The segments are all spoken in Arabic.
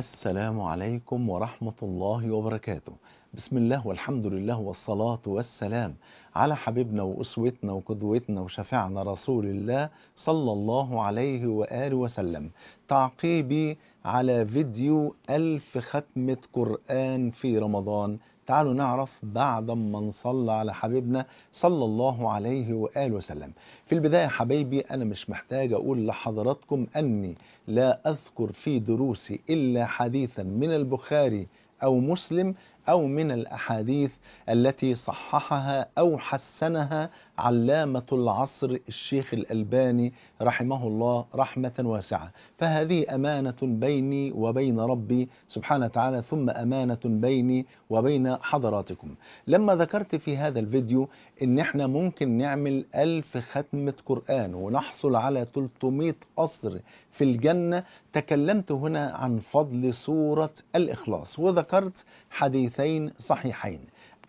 السلام عليكم ورحمة الله وبركاته. بسم الله والحمد لله والصلاة والسلام على حبيبنا وأسوتنا وقدوتنا وشفيعنا رسول الله صلى الله عليه وآله وسلم. تعقيبي على فيديو ألف ختمة قرآن في رمضان. تعالوا نعرف بعد ما نصلى على حبيبنا صلى الله عليه وآله وسلم. في البداية حبايبي أنا مش محتاج أقول لحضراتكم أني لا أذكر في دروسي إلا حديثا من البخاري أو مسلم أو من الأحاديث التي صححها أو حسنها علامة العصر الشيخ الألباني رحمه الله رحمة واسعة. فهذه أمانة بيني وبين ربي سبحانه وتعالى ثم أمانة بيني وبين حضراتكم. لما ذكرت في هذا الفيديو إن إحنا ممكن نعمل ألف ختمة قرآن ونحصل على 300 قصر في الجنة تكلمت هنا عن فضل سورة الإخلاص وذكرت حديثين صحيحين.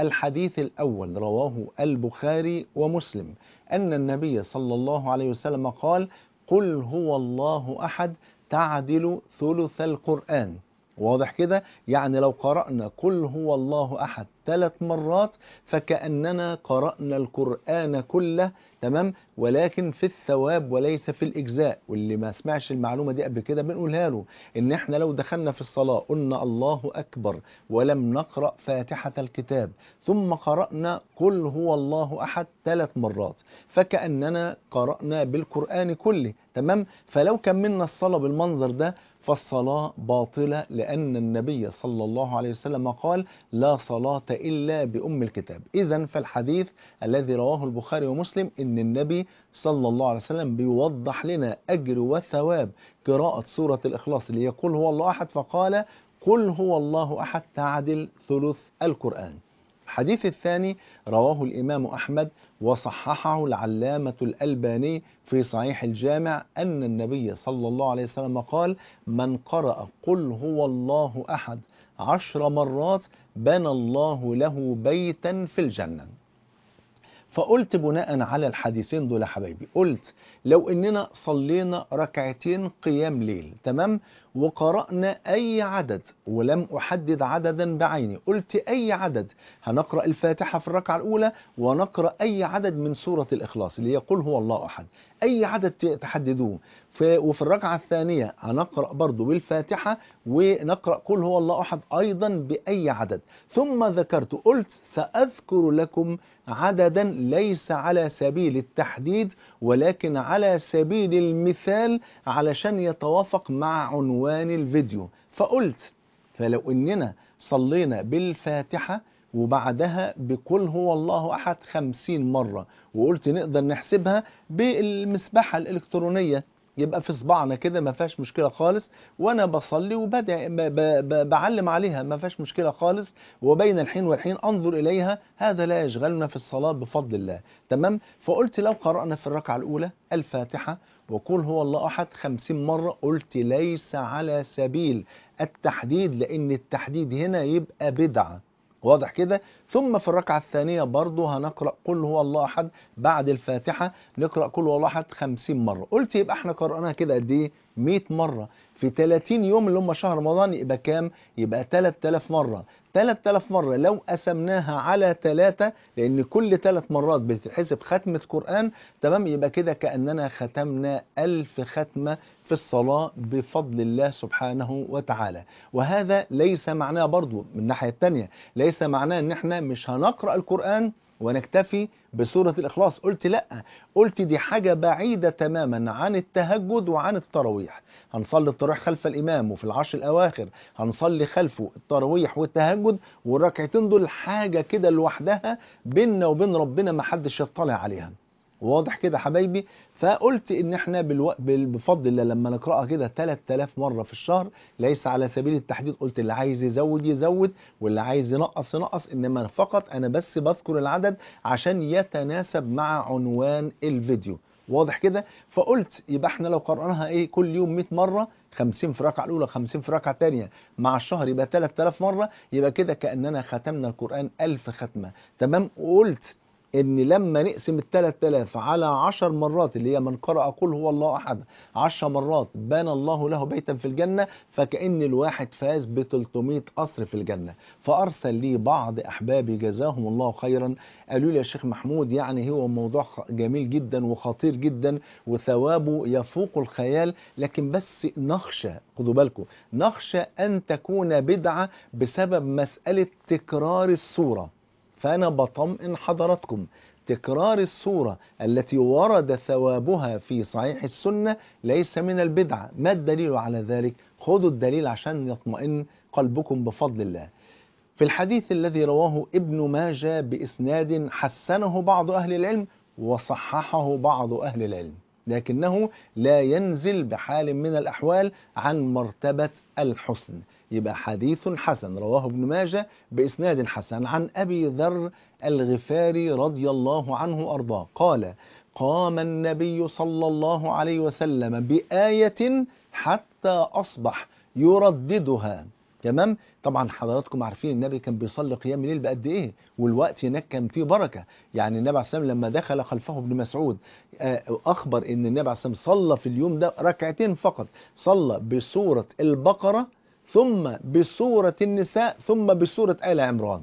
الحديث الأول رواه البخاري ومسلم أن النبي صلى الله عليه وسلم قال قل هو الله أحد تعدل ثلث القرآن. واضح كده؟ يعني لو قرأنا قل هو الله أحد ثلاث مرات فكأننا قرأنا القرآن كله تمام؟ ولكن في الثواب وليس في الإجزاء. واللي ما سمعش المعلومة دي قبل كده بنقولها له إن إحنا لو دخلنا في الصلاة قلنا الله أكبر ولم نقرأ فاتحة الكتاب ثم قرأنا قل هو الله أحد ثلاث مرات فكأننا قرأنا بالقرآن كله تمام؟ فلو كملنا الصلاة بالمنظر ده فالصلاة باطلة لأن النبي صلى الله عليه وسلم قال لا صلاة إلا بأم الكتاب. إذا فالحديث الذي رواه البخاري ومسلم إن النبي صلى الله عليه وسلم بيوضح لنا أجر وثواب قراءة سورة الإخلاص اللي يقول هو الله أحد فقال قل هو الله أحد تعدل ثلث القرآن. الحديث الثاني رواه الإمام أحمد وصححه العلامة الألباني في صحيح الجامع أن النبي صلى الله عليه وسلم قال من قرأ قل هو الله أحد عشر مرات بنى الله له بيتا في الجنة. فقلت بناء على الحديثين دول يا حبايبي قلت لو إننا صلينا ركعتين قيام ليل تمام؟ وقرأنا أي عدد ولم أحدد عددا بعيني. قلت أي عدد؟ هنقرأ الفاتحة في الركعة الأولى ونقرأ أي عدد من سورة الإخلاص اللي يقول هو الله أحد. أي عدد تحددوه. وفي الركعة الثانية هنقرأ برضو بالفاتحة ونقرأ قل هو الله أحد أيضا بأي عدد. ثم ذكرت قلت سأذكر لكم عددا ليس على سبيل التحديد ولكن على سبيل المثال علشان يتوافق مع عنوان الفيديو. فقلت فلو إننا صلينا بالفاتحة وبعدها بقول هو الله أحد خمسين مرة وقلت نقدر نحسبها بالمسبحة الإلكترونية. يبقى في صباعنا كده ما فيهاش مشكلة خالص وأنا بصلي وبدع بعلم عليها ما فيهاش مشكلة خالص وبين الحين والحين أنظر إليها هذا لا يشغلنا في الصلاة بفضل الله. تمام؟ فقلت لو قرأنا في الركعة الأولى الفاتحة وقول هو الله أحد خمسين مرة قلت ليس على سبيل التحديد لأن التحديد هنا يبقى بدعة. واضح كده. ثم في الركعة الثانية برضه هنقرأ قل هو الله أحد. بعد الفاتحة نقرأ قل هو الله أحد 50 مرة. قلت يبقى إحنا قرأناها كده قد إيه؟ 100 مرة. في 30 يوم اللي هم شهر رمضان يبقى كام؟ يبقى 3000 مرة. 3000 مرة لو قسمناها على 3 لأن كل 3 مرات بتتحسب ختمة قرآن تمام؟ يبقى كده كأننا ختمنا 1000 ختمة في الصلاة بفضل الله سبحانه وتعالى. وهذا ليس معناه برضو من الناحية التانية ليس معناه إن إحنا مش هنقرأ القرآن ونكتفي بسورة الإخلاص. قلت لا قلت دي حاجة بعيدة تماما عن التهجد وعن التراويح. هنصلي التراويح خلف الإمام وفي العشر الأواخر هنصلي خلفه التراويح والتهجد والركعتين دول حاجة كده لوحدها بيننا وبين ربنا ما حدش يطلع عليها. واضح كده حبايبي؟ فقلت إن إحنا بالو... بفضل الله لما نقرأها كده 3000 مرة في الشهر ليس على سبيل التحديد قلت اللي عايز يزود يزود واللي عايز ينقص ينقص إنما فقط أنا بس بذكر العدد عشان يتناسب مع عنوان الفيديو. واضح كده؟ فقلت يبقى إحنا لو قرأناها إيه كل يوم 100 مرة 50 في الركعة الأولى 50 في الركعة الثانية مع الشهر يبقى 3000 مرة يبقى كده كأننا ختمنا القرآن 1000 ختمة. تمام؟ وقلت إن لما نقسم ال 3000 على 10 مرات اللي هي من قرأ قل هو الله أحد 10 مرات بنى الله له بيتا في الجنة فكأن الواحد فاز ب 300 قصر في الجنة. فأرسل لي بعض احبابي جزاهم الله خيرا. قالوا لي يا شيخ محمود يعني هو موضوع جميل جدا وخطير جدا وثوابه يفوق الخيال. لكن بس نخشى خدوا بالكم نخشى أن تكون بدعة بسبب مسألة تكرار السورة فأنا بطمئن حضراتكم. تكرار السورة التي ورد ثوابها في صحيح السنة ليس من البدعة ما الدليل على ذلك؟ خذوا الدليل عشان يطمئن قلبكم بفضل الله. في الحديث الذي رواه ابن ماجه بإسناد حسنه بعض أهل العلم وصححه بعض أهل العلم لكنه لا ينزل بحال من الأحوال عن مرتبة الحسن. يبقى حديث حسن رواه ابن ماجه بإسناد حسن. عن أبي ذر الغفاري رضي الله عنه وأرضاه قال قام النبي صلى الله عليه وسلم بآية حتى أصبح يرددها. تمام؟ طبعا حضراتكم عارفين النبي كان بيصلي قيام الليل بقد إيه؟ والوقت هناك كان فيه بركة. يعني النبي عليه لما دخل خلفه ابن مسعود آه، أخبر إن النبي عليه صلى في اليوم ده ركعتين فقط صلى بسورة البقرة ثم بسوره النساء ثم بسوره آل عمران.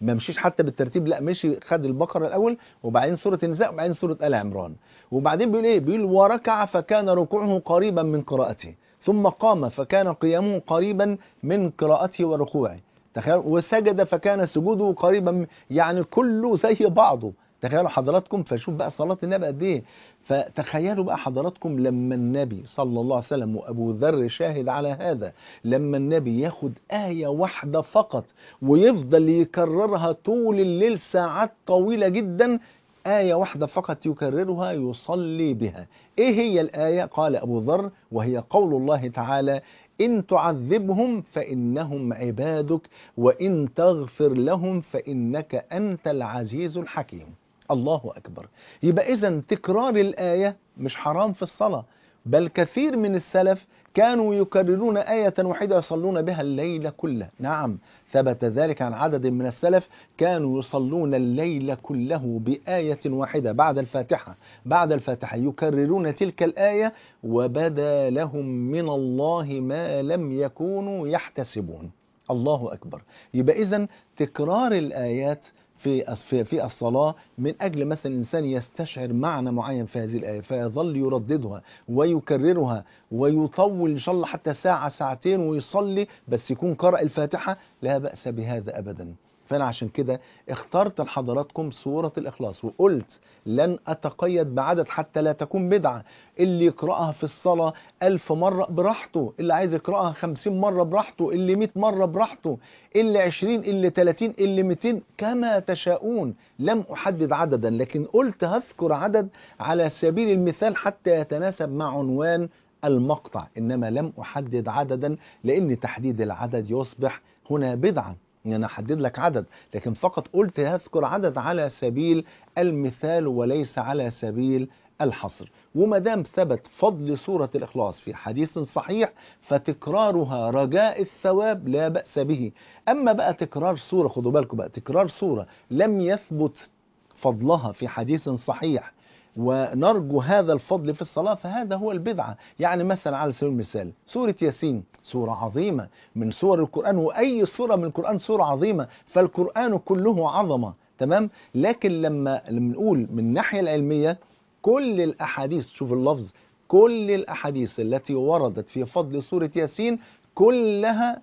ما مشيش حتى بالترتيب لا مشي خد البقرة الأول وبعدين سورة النساء وبعدين سورة آل عمران. وبعدين بيقول إيه؟ بيقول وركع فكان ركوعه قريبا من قراءته ثم قام فكان قيامه قريبا من قراءته وركوعه. تخيل وسجد فكان سجوده قريبا يعني كله زي بعضه. تخيلوا حضراتكم فشوف بقى صلاة النبي قد إيه. فتخيلوا بقى حضراتكم لما النبي صلى الله عليه وسلم وأبو ذر شاهد على هذا لما النبي ياخد آية واحدة فقط ويفضل يكررها طول الليل ساعات طويلة جدا آية واحدة فقط يكررها يصلي بها. إيه هي الآية؟ قال أبو ذر وهي قول الله تعالى إن تعذبهم فإنهم عبادك وإن تغفر لهم فإنك أنت العزيز الحكيم. الله أكبر. يبقى إذا تكرار الآية مش حرام في الصلاة بل كثير من السلف كانوا يكررون آية واحدة يصلون بها الليل كله. نعم ثبت ذلك عن عدد من السلف كانوا يصلون الليل كله بآية واحدة بعد الفاتحة. بعد الفاتحة يكررون تلك الآية وبدا لهم من الله ما لم يكونوا يحتسبون. الله أكبر. يبقى إذن تكرار الآيات في في الصلاة من أجل مثلا الإنسان يستشعر معنى معين في هذه الآية فيظل يرددها ويكررها ويطول إن شاء الله حتى ساعة ساعتين ويصلي بس يكون قرأ الفاتحة لا بأس بهذا أبدا. فأنا عشان كده اخترت لحضراتكم سورة الإخلاص وقلت لن أتقيد بعدد حتى لا تكون بدعة اللي يقرأها في الصلاة ألف مرة براحته اللي عايز يقرأها خمسين مرة براحته اللي مئة مرة براحته اللي عشرين اللي تلاتين اللي مئتين كما تشاءون. لم أحدد عددا لكن قلت هذكر عدد على سبيل المثال حتى يتناسب مع عنوان المقطع إنما لم أحدد عددا لأن تحديد العدد يصبح هنا بدعة. ان أنا أحدد لك عدد لكن فقط قلت هذكر عدد على سبيل المثال وليس على سبيل الحصر. وما دام ثبت فضل سورة الإخلاص في حديث صحيح فتكرارها رجاء الثواب لا بأس به. أما بقى تكرار سورة خدوا بالكم بقى تكرار سورة لم يثبت فضلها في حديث صحيح ونرجو هذا الفضل في الصلاة فهذا هو البدعة. يعني مثلا على سبيل المثال سورة ياسين سورة عظيمة من سور القرآن وأي سورة من القرآن سورة عظيمة فالقرآن كله عظمة تمام؟ لكن لما نقول من الناحية العلمية كل الأحاديث شوف اللفظ كل الأحاديث التي وردت في فضل سورة ياسين كلها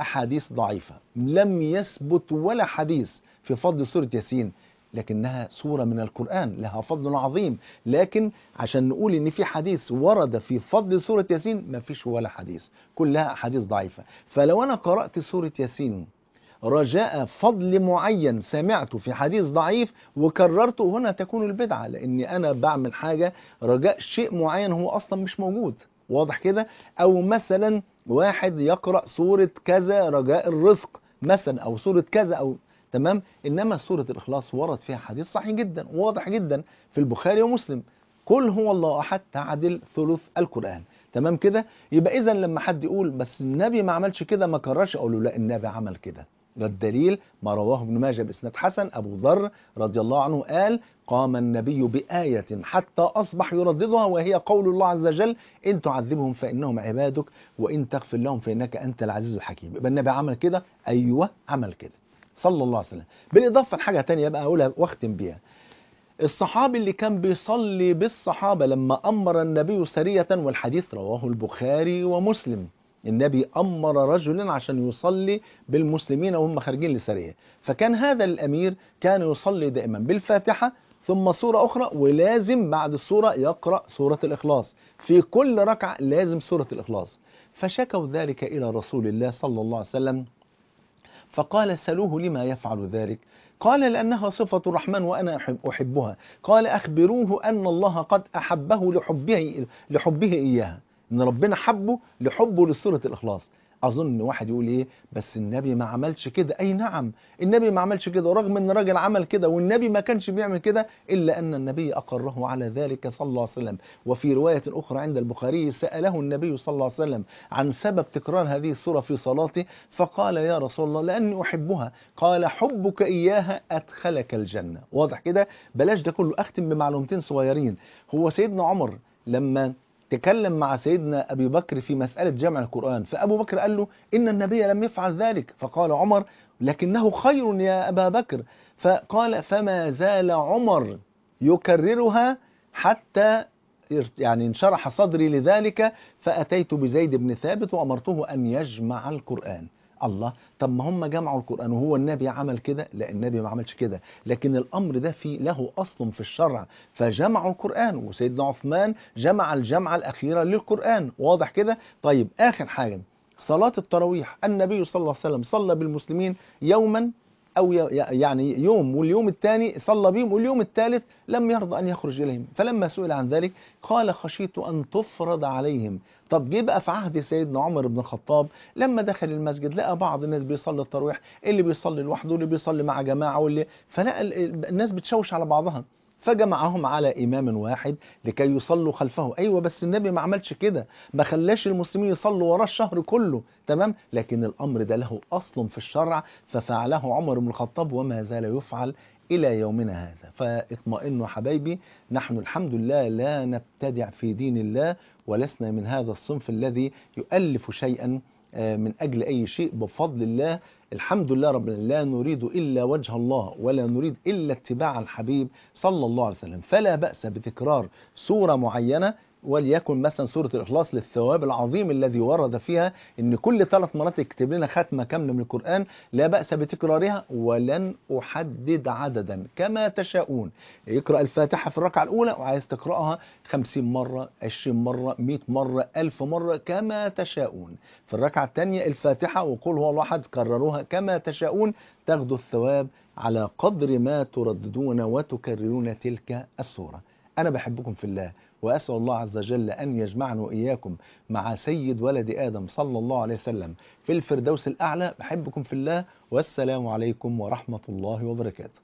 أحاديث ضعيفة. لم يثبت ولا حديث في فضل سورة ياسين. لكنها سورة من القرآن لها فضل عظيم. لكن عشان نقول إن في حديث ورد في فضل سورة ياسين ما فيش ولا حديث. كلها أحاديث ضعيفة. فلو أنا قرأت سورة ياسين رجاء فضل معين سمعته في حديث ضعيف وكررته هنا تكون البدعة. لأني أنا بعمل حاجة رجاء شيء معين هو أصلا مش موجود. واضح كده؟ أو مثلا واحد يقرأ سورة كذا رجاء الرزق مثلا أو سورة كذا أو تمام؟ إنما سورة الإخلاص ورد فيها حديث صحيح جدا واضح جدا في البخاري ومسلم. قل هو الله أحد تعدل ثلث القرآن. تمام كده؟ يبقى إذا لما حد يقول بس النبي ما عملش كده ما كررش أقول له لا النبي عمل كده. والدليل ما رواه ابن ماجه بإسناد حسن. أبو ذر رضي الله عنه قال قام النبي بآية حتى أصبح يرددها وهي قول الله عز وجل إن تعذبهم فإنهم عبادك وإن تغفر لهم فإنك أنت العزيز الحكيم. يبقى النبي عمل كده؟ أيوه عمل كده. صلى الله عليه وسلم. بالإضافة لحاجة تانية بقى أقولها وأختم بيها. الصحابي اللي كان بيصلي بالصحابة لما أمر النبي سرية والحديث رواه البخاري ومسلم. النبي أمر رجلا عشان يصلي بالمسلمين وهم خارجين لسرية. فكان هذا الأمير كان يصلي دائما بالفاتحة ثم سورة أخرى ولازم بعد السورة يقرأ سورة الإخلاص. في كل ركعة لازم سورة الإخلاص. فشكوا ذلك إلى رسول الله صلى الله عليه وسلم. فقال سلوه لما يفعل ذلك؟ قال لأنها صفة الرحمن وأنا أحب أحبها. قال أخبروه أن الله قد أحبه لحبه, لحبه إياها. إن ربنا حبه لحبه لسورة الإخلاص. أظن واحد يقول إيه بس النبي ما عملش كده. أي نعم النبي ما عملش كده ورغم أن الراجل عمل كده والنبي ما كانش بيعمل كده إلا أن النبي أقره على ذلك صلى الله عليه وسلم. وفي رواية أخرى عند البخاري سأله النبي صلى الله عليه وسلم عن سبب تكرار هذه السورة في صلاته فقال يا رسول الله لأني أحبها. قال حبك إياها أدخلك الجنة. واضح كده؟ بلاش ده كله أختم بمعلومتين صغيرين. هو سيدنا عمر لما تكلم مع سيدنا أبي بكر في مسألة جمع القرآن. فأبو بكر قال له إن النبي لم يفعل ذلك. فقال عمر لكنه خير يا أبا بكر. فقال فما زال عمر يكررها حتى يعني انشرح صدري لذلك. فأتيت بزيد بن ثابت وأمرته أن يجمع القرآن. الله. طب ما هم جمعوا القرآن وهو النبي عمل كده؟ لا النبي ما عملش كده. لكن الأمر ده في له أصل في الشرع. فجمعوا القرآن وسيدنا عثمان جمع الجمعة الأخيرة للقرآن. واضح كده؟ طيب آخر حاجة. صلاة التراويح. النبي صلى الله عليه وسلم صلى بالمسلمين يوما أو يعني يوم واليوم الثاني صلى بهم واليوم الثالث لم يرضى أن يخرج إليهم. فلما سئل عن ذلك قال خشيت أن تفرض عليهم. طب جه بقى في عهد سيدنا عمر بن الخطاب لما دخل المسجد لقى بعض الناس بيصلي التراويح اللي بيصلي لوحده واللي بيصلي مع جماعة واللي فلقى الناس بتشوش على بعضها. فجمعهم على إمام واحد لكي يصلوا خلفه. أيوة بس النبي ما عملش كده. ما خلاش المسلمين يصلوا وراه الشهر كله. تمام؟ لكن الأمر ده له أصل في الشرع ففعله عمر بن الخطاب وما زال يفعل إلى يومنا هذا. فاطمئنوا حبايبي نحن الحمد لله لا نبتدع في دين الله ولسنا من هذا الصنف الذي يؤلف شيئا من أجل أي شيء بفضل الله الحمد لله رب لا نريد إلا وجه الله ولا نريد إلا اتباع الحبيب صلى الله عليه وسلم. فلا بأس بتكرار سورة معينة وليكن مثلا سورة الإخلاص للثواب العظيم الذي ورد فيها إن كل ثلاث مرات يكتب لنا ختمة كاملة من القرآن لا بأس بتكرارها ولن أحدد عددا كما تشاءون. يقرأ الفاتحة في الركعة الأولى وعايز تقرأها 50 مرة 20 مرة 100 مرة 1000 مرة كما تشاءون. في الركعة الثانية الفاتحة وقل هو الله أحد كرروها كما تشاءون. تاخذوا الثواب على قدر ما ترددون وتكررون تلك السورة. أنا بحبكم في الله وأسأل الله عز وجل أن يجمعنا وإياكم مع سيد ولد آدم صلى الله عليه وسلم في الفردوس الأعلى. بحبكم في الله. والسلام عليكم ورحمة الله وبركاته.